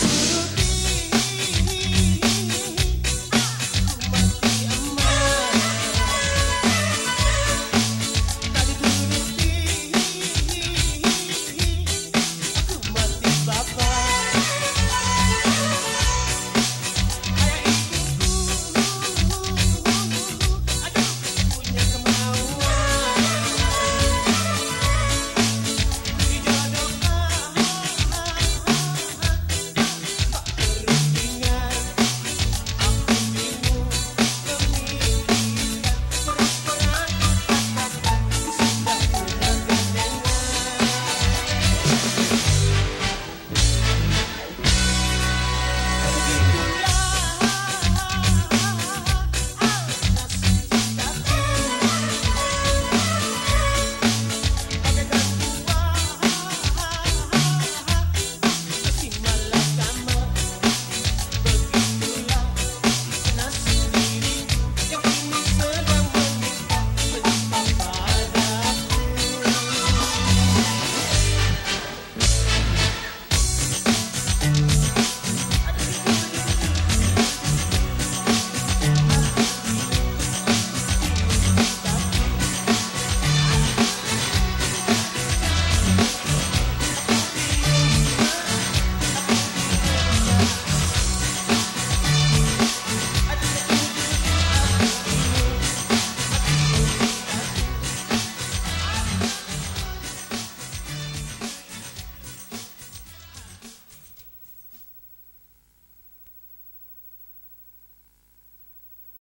Peace.